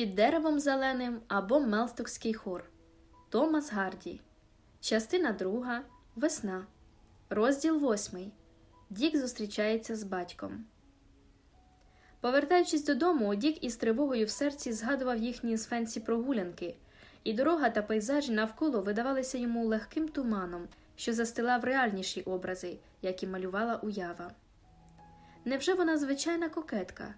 Під деревом зеленим або Мелстокський хор. Томас Гарді. Частина друга. Весна. Розділ восьмий. Дік зустрічається з батьком. Повертаючись додому, Дік із тривогою в серці згадував їхні з прогулянки, і дорога та пейзажі навколо видавалися йому легким туманом, що застилав реальніші образи, які малювала уява. Невже вона звичайна кокетка?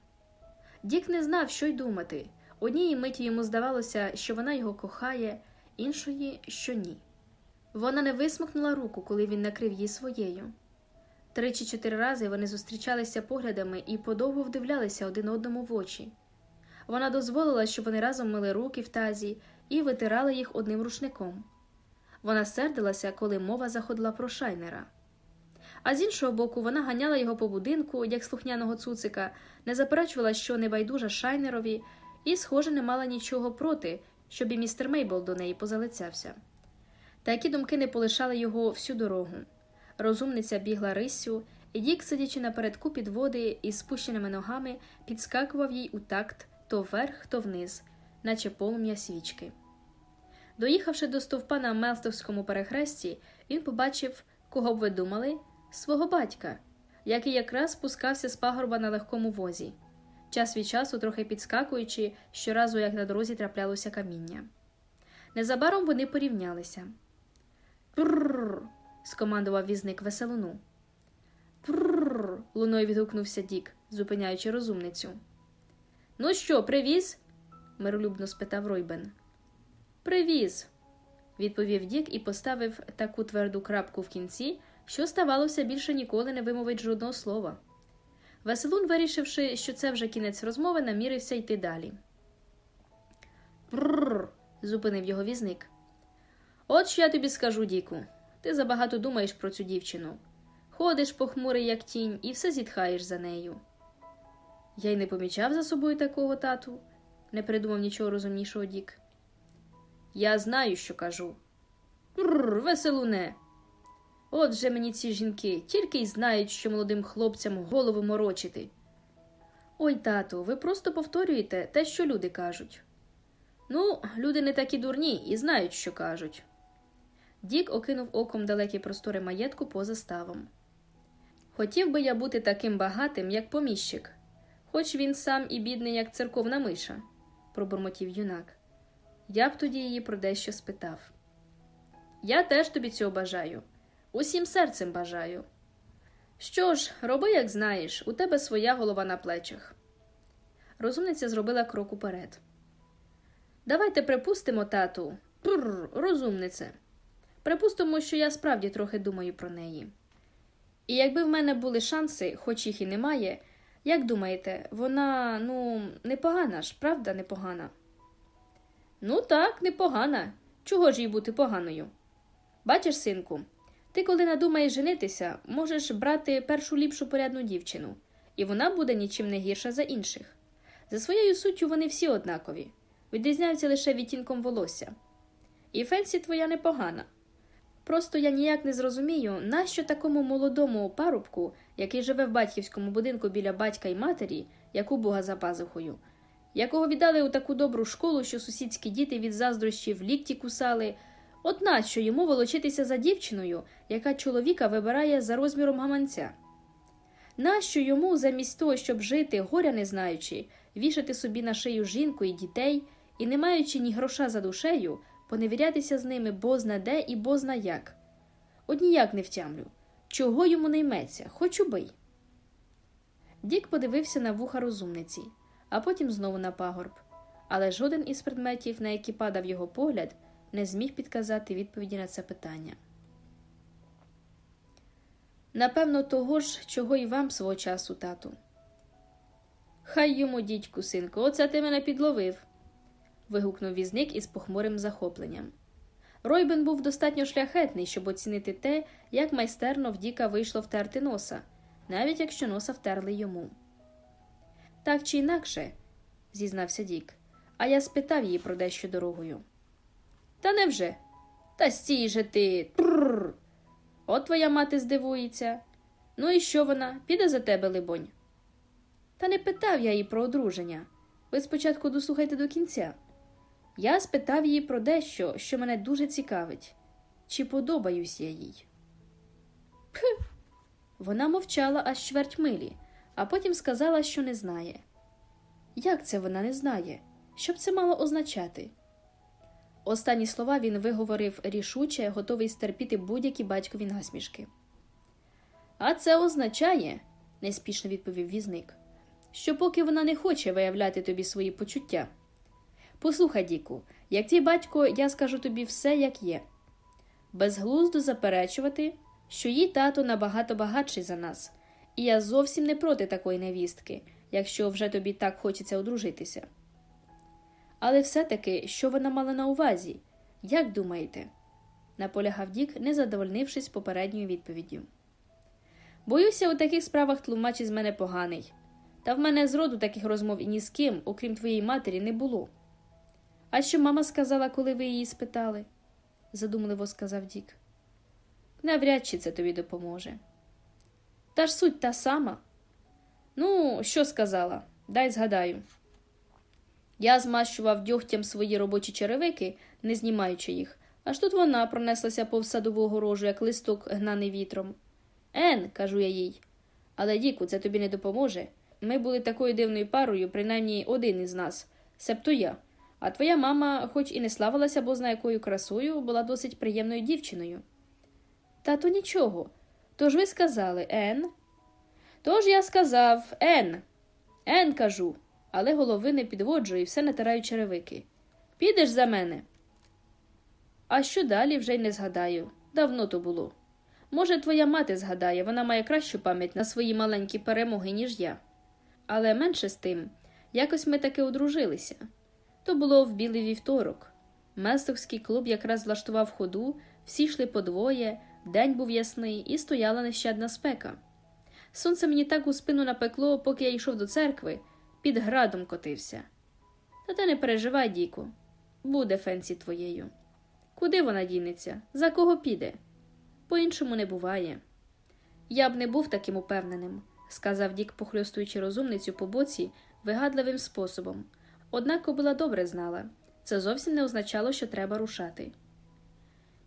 Дік не знав, що й думати. Однієї миті йому здавалося, що вона його кохає, іншої, що ні. Вона не висмикнула руку, коли він накрив її своєю. Три чи чотири рази вони зустрічалися поглядами і подовго вдивлялися один одному в очі. Вона дозволила, щоб вони разом мили руки в тазі і витирали їх одним рушником. Вона сердилася, коли мова заходила про шайнера. А з іншого боку, вона ганяла його по будинку, як слухняного цуцика, не заперечувала, що небайдужа шайнерові, і, схоже, не мала нічого проти, щоб і містер Мейбл до неї позалицявся. Такі думки не полишали його всю дорогу. Розумниця бігла риссю, і Дік, сидячи напередку під води із спущеними ногами, підскакував їй у такт то вверх, то вниз, наче полум'я свічки. Доїхавши до стовпа на Мелстовському перехресті, він побачив, кого б ви думали, свого батька, який якраз спускався з пагорба на легкому возі, час від часу трохи підскакуючи, щоразу як на дорозі траплялося каміння. Незабаром вони порівнялися. Пррррр. скомандував візник веселуну. Пррррр. луною відгукнувся Дік, зупиняючи розумницю. Ну що, привіз? миролюбно спитав Ройбен. Привіз, відповів Дік і поставив таку тверду крапку в кінці, що, здавалося, більше ніколи не вимовить жодного слова. Веселун, вирішивши, що це вже кінець розмови, намірився йти далі. Прррр. зупинив його візник. От що я тобі скажу, Діку. Ти забагато думаєш про цю дівчину. Ходиш похмурий, як тінь, і все зітхаєш за нею. Я й не помічав за собою такого тату, не придумав нічого розумнішого Дік. Я знаю, що кажу. Прррр, веселуне. Отже мені ці жінки тільки й знають, що молодим хлопцям голову морочити. Ой, тату, ви просто повторюєте те, що люди кажуть. Ну, люди не такі дурні і знають, що кажуть. Дік окинув оком далекі простори маєтку поза ставом. Хотів би я бути таким багатим, як поміщик, хоч він сам і бідний, як церковна миша, пробурмотів юнак. Я б тоді її про дещо спитав. Я теж тобі цього бажаю, усім серцем бажаю. Що ж, роби, як знаєш, у тебе своя голова на плечах. Розумниця зробила крок уперед. Давайте припустимо, тату, Прррр, розумнице. Припустимо, що я справді трохи думаю про неї. І якби в мене були шанси, хоч їх і немає, як думаєте, вона, ну, непогана ж, правда, непогана? Ну так, непогана. Чого ж їй бути поганою? Бачиш, синку, ти, коли надумаєш женитися, можеш брати першу ліпшу порядну дівчину, і вона буде нічим не гірша за інших. За своєю суттю вони всі однакові, відрізняються лише відтінком волосся. І Фенсі твоя непогана. Просто я ніяк не зрозумію, нащо такому молодому парубку, який живе в батьківському будинку біля батька й матері, як у Бога за пазухою, якого віддали у таку добру школу, що сусідські діти від заздрощів лікті кусали, от нащо йому волочитися за дівчиною, яка чоловіка вибирає за розміром гаманця? Нащо йому, замість того, щоб жити, горя не знаючи, вішати собі на шию жінку і дітей, і не маючи ні гроша за душею, поневірятися з ними бозна де і бозна як. От ніяк не втямлю. Чого йому не йметься, хоч убий. Дік подивився на вуха розумниці, а потім знову на пагорб. Але жоден із предметів, на які падав його погляд, не зміг підказати відповіді на це питання. Напевно, того ж, чого й вам свого часу, тату. Хай йому, дідьку, синку, оце ти мене підловив вигукнув візник із похмурим захопленням. Ройбен був достатньо шляхетний, щоб оцінити те, як майстерно в Діка вийшло втерти носа, навіть якщо носа втерли йому. Так чи інакше, зізнався Дік, а я спитав її про дещо дорогою. Та невже? Та стій же ти. Прррр. От твоя мати здивується. Ну і що вона? Піде за тебе, либонь? Та не питав я її про одруження, Ви спочатку дослухайте до кінця. Я спитав її про дещо, що мене дуже цікавить, чи подобаюсь я їй. Пх. Вона мовчала аж чверть милі, а потім сказала, що не знає. Як це вона не знає? Що б це мало означати? Останні слова він виговорив рішуче, готовий стерпіти будь-які батькові насмішки. А це означає, неспішно відповів візник, що поки вона не хоче виявляти тобі свої почуття. Послухай, Діку, як твій батько, я скажу тобі все, як є. Безглуздо заперечувати, що її тато набагато багатший за нас, і я зовсім не проти такої невістки, якщо вже тобі так хочеться одружитися. Але все-таки, що вона мала на увазі? Як думаєте? наполягав Дік, не задовольнившись попередньою відповіддю. Боюся, у таких справах тлумач із мене поганий, та в мене зроду таких розмов і ні з ким, окрім твоєї матері, не було. А що мама сказала, коли ви її спитали? задумливо сказав Дік. Навряд чи це тобі допоможе. Та ж суть та сама. Ну, що сказала? Дай згадаю. Я змащував дьогтям свої робочі черевики, не знімаючи їх, аж тут вона пронеслася повз садову огорожу, як листок гнаний вітром. Ен, кажу я їй. Але, Діку, це тобі не допоможе. Ми були такою дивною парою, принаймні один із нас, себто я. А твоя мама, хоч і не славилася бозна якою красою, була досить приємною дівчиною. Та то нічого. Тож ви сказали Ен? Тож я сказав Ен. Ен, кажу, але голови не підводжу і все натираю черевики. Підеш за мене? А що далі вже й не згадаю. Давно то було. Може, твоя мати згадає, вона має кращу пам'ять на свої маленькі перемоги, ніж я. Але менше з тим, якось ми таки одружилися. То було в білий вівторок. Местовський клуб якраз влаштував ходу, всі йшли подвоє, день був ясний і стояла нещадна спека. Сонце мені так у спину напекло, поки я йшов до церкви, піт градом котився. Та ти не переживай, Діку, буде Фенсі твоєю. Куди вона дінеться? За кого піде? По іншому не буває. Я б не був таким упевненим, сказав Дік, похльостуючи розумницю по боці вигадливим способом. Однак кобила добре знала це зовсім не означало, що треба рушати.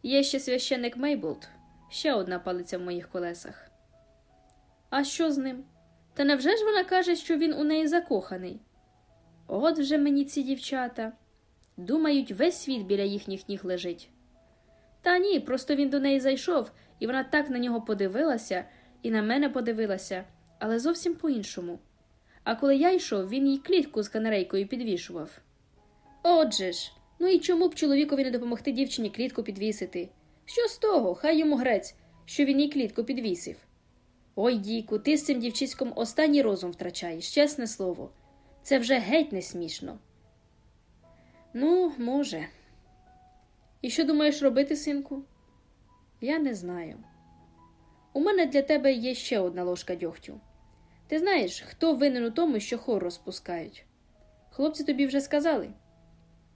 Є ще священник Мейблд, ще одна палиця в моїх колесах. А що з ним? Та невже ж вона каже, що він у неї закоханий? От вже мені ці дівчата. Думають, весь світ біля їхніх ніг лежить. Та ні, просто він до неї зайшов, і вона так на нього подивилася, і на мене подивилася, але зовсім по-іншому. А коли я йшов, він їй клітку з канарейкою підвішував. Отже ж, ну і чому б чоловікові не допомогти дівчині клітку підвісити? Що з того, хай йому грець, що він їй клітку підвісив. Ой, Діку, ти з цим дівчиськом останній розум втрачаєш, чесне слово. Це вже геть не смішно. Ну, може. І що думаєш робити, синку? Я не знаю. У мене для тебе є ще одна ложка дьогтю. Ти знаєш, хто винен у тому, що хор розпускають? Хлопці тобі вже сказали?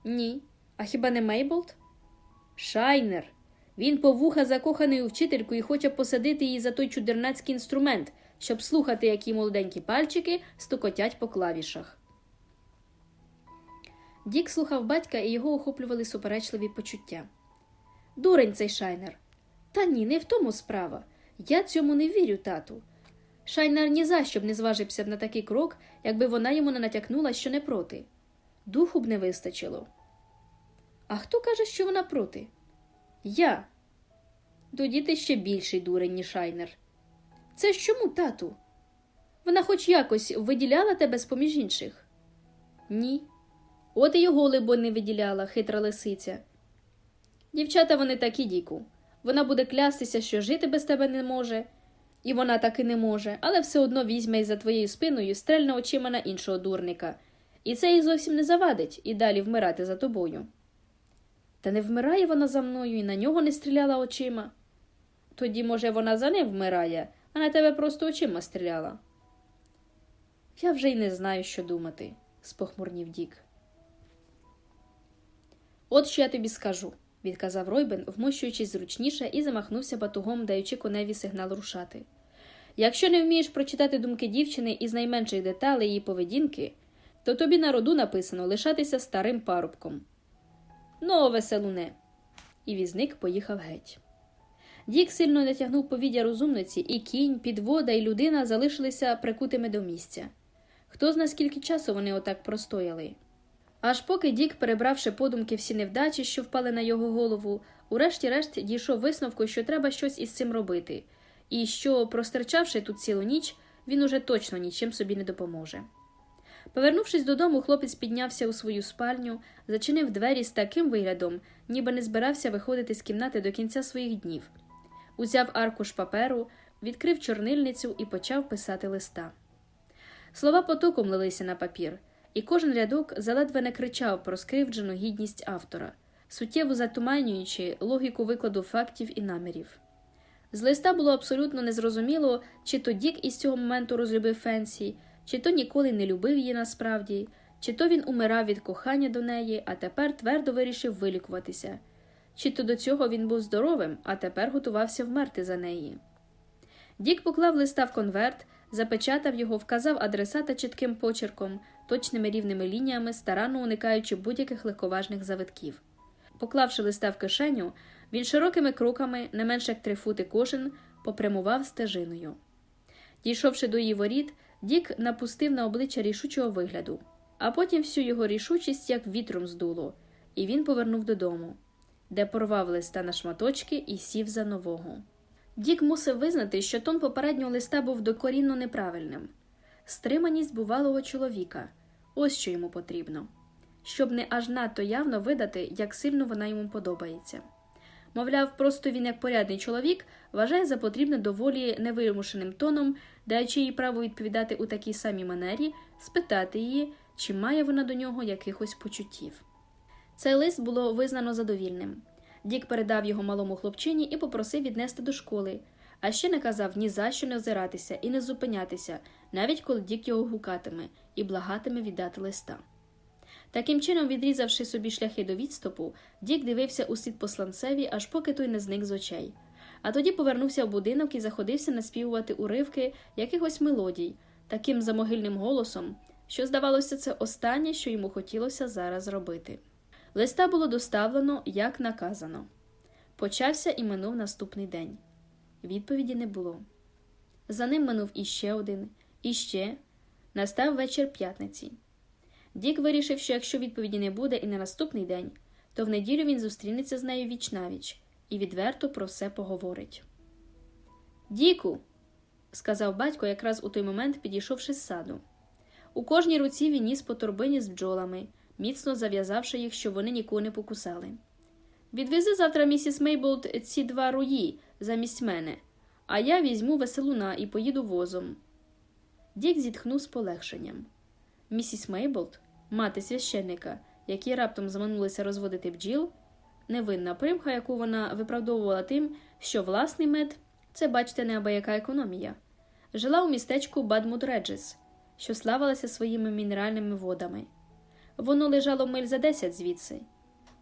Ні. А хіба не Мейболд? Шайнер. Він по вуха закоханий у вчительку і хоче посадити її за той чудернацький інструмент, щоб слухати, які молоденькі пальчики стукотять по клавішах. Дік слухав батька і його охоплювали суперечливі почуття. Дурень цей Шайнер. Та ні, не в тому справа. Я цьому не вірю, тату. Шайнер ні за що б не зважився б на такий крок, якби вона йому не натякнула, що не проти. Духу б не вистачило. А хто каже, що вона проти? Я. Тоді ти ще більший дурень, ніж Шайнер. Це ж чому, тату? Вона хоч якось виділяла тебе з поміж інших? Ні. От і його, либо, не виділяла, хитра лисиця. Дівчата вони такі, Діку. Вона буде клястися, що жити без тебе не може, і вона таки не може, але все одно візьме й за твоєю спиною стрельне очима на іншого дурника, і це їй зовсім не завадить і далі вмирати за тобою. Та не вмирає вона за мною і на нього не стріляла очима. Тоді, може, вона за ним вмирає, а на тебе просто очима стріляла. Я вже й не знаю, що думати, спохмурнів Дік. От що я тобі скажу, відказав Ройбен, вмощуючись зручніше і замахнувся батугом, даючи коневі сигнал рушати. Якщо не вмієш прочитати думки дівчини із найменших деталей її поведінки, то тобі на роду написано лишатися старим парубком. Ну, веселуне. І візник поїхав геть. Дік сильно натягнув повіддя розумниці, і кінь, підвода і людина залишилися прикутими до місця. Хто зна скільки часу вони отак простояли. Аж поки Дік, перебравши подумки всі невдачі, що впали на його голову, урешті-решт дійшов висновку, що треба щось із цим робити, і що, простерчавши тут цілу ніч, він уже точно нічим собі не допоможе. Повернувшись додому, хлопець піднявся у свою спальню, зачинив двері з таким виглядом, ніби не збирався виходити з кімнати до кінця своїх днів. Узяв аркуш паперу, відкрив чорнильницю і почав писати листа. Слова потоком лилися на папір, і кожен рядок заледве не кричав про скривджену гідність автора, суттєво затуманюючи логіку викладу фактів і намірів. З листа було абсолютно незрозуміло, чи то Дік із цього моменту розлюбив Фенсі, чи то ніколи не любив її насправді, чи то він умирав від кохання до неї, а тепер твердо вирішив вилікуватися, чи то до цього він був здоровим, а тепер готувався вмерти за неї. Дік поклав листа в конверт, запечатав його, вказав адресата чітким почерком, точними рівними лініями, старанно уникаючи будь-яких легковажних завитків. Поклавши листа в кишеню, він широкими кроками, не менше як три фути кожен, попрямував стежиною. Дійшовши до її воріт, Дік напустив на обличчя рішучого вигляду, а потім всю його рішучість як вітром здуло, і він повернув додому, де порвав листа на шматочки і сів за нового. Дік мусив визнати, що тон попереднього листа був докорінно неправильним. Стриманість бувалого чоловіка ось що йому потрібно, щоб не аж надто явно видати, як сильно вона йому подобається. Мовляв, просто він, як порядний чоловік, вважає за потрібне доволі невимушеним тоном, даючи їй право відповідати у такій самій манері, спитати її, чи має вона до нього якихось почуттів. Цей лист було визнано задовільним. Дік передав його малому хлопчині і попросив віднести до школи, а ще наказав ні за що не озиратися і не зупинятися, навіть коли Дік його гукатиме і благатиме віддати листа. Таким чином, відрізавши собі шляхи до відступу, Дік дивився у слід посланцеві, аж поки той не зник з очей. А тоді повернувся в будинок і заходився наспівувати уривки якихось мелодій, таким замогильним голосом, що, здавалося, це останнє, що йому хотілося зараз робити. Листа було доставлено, як наказано. Почався і минув наступний день. Відповіді не було. За ним минув іще один, іще. Настав вечір п'ятниці. Дік вирішив, що якщо відповіді не буде і на наступний день, то в неділю він зустрінеться з нею віч навіч і відверто про все поговорить. Діку, сказав батько, якраз у той момент підійшовши з саду. У кожній руці він ніс по торбині з бджолами, міцно зав'язавши їх, щоб вони нікого не покусали. Відвези завтра місіс Мейболд ці два руї замість мене, а я візьму веселуна і поїду возом. Дік зітхнув з полегшенням. Місіс Мейболд, мати священника, якій раптом заманулися розводити бджіл, невинна примха, яку вона виправдовувала тим, що власний мед це, бачите, неабияка економія, жила у містечку Бадмудреджес, що славилася своїми мінеральними водами. Воно лежало миль за десять звідси.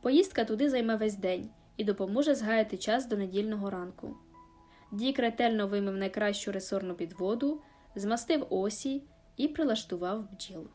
Поїздка туди займе весь день і допоможе згаяти час до недільного ранку. Дік ретельно вимив найкращу ресорну підводу, змастив осі і прилаштував бджіл.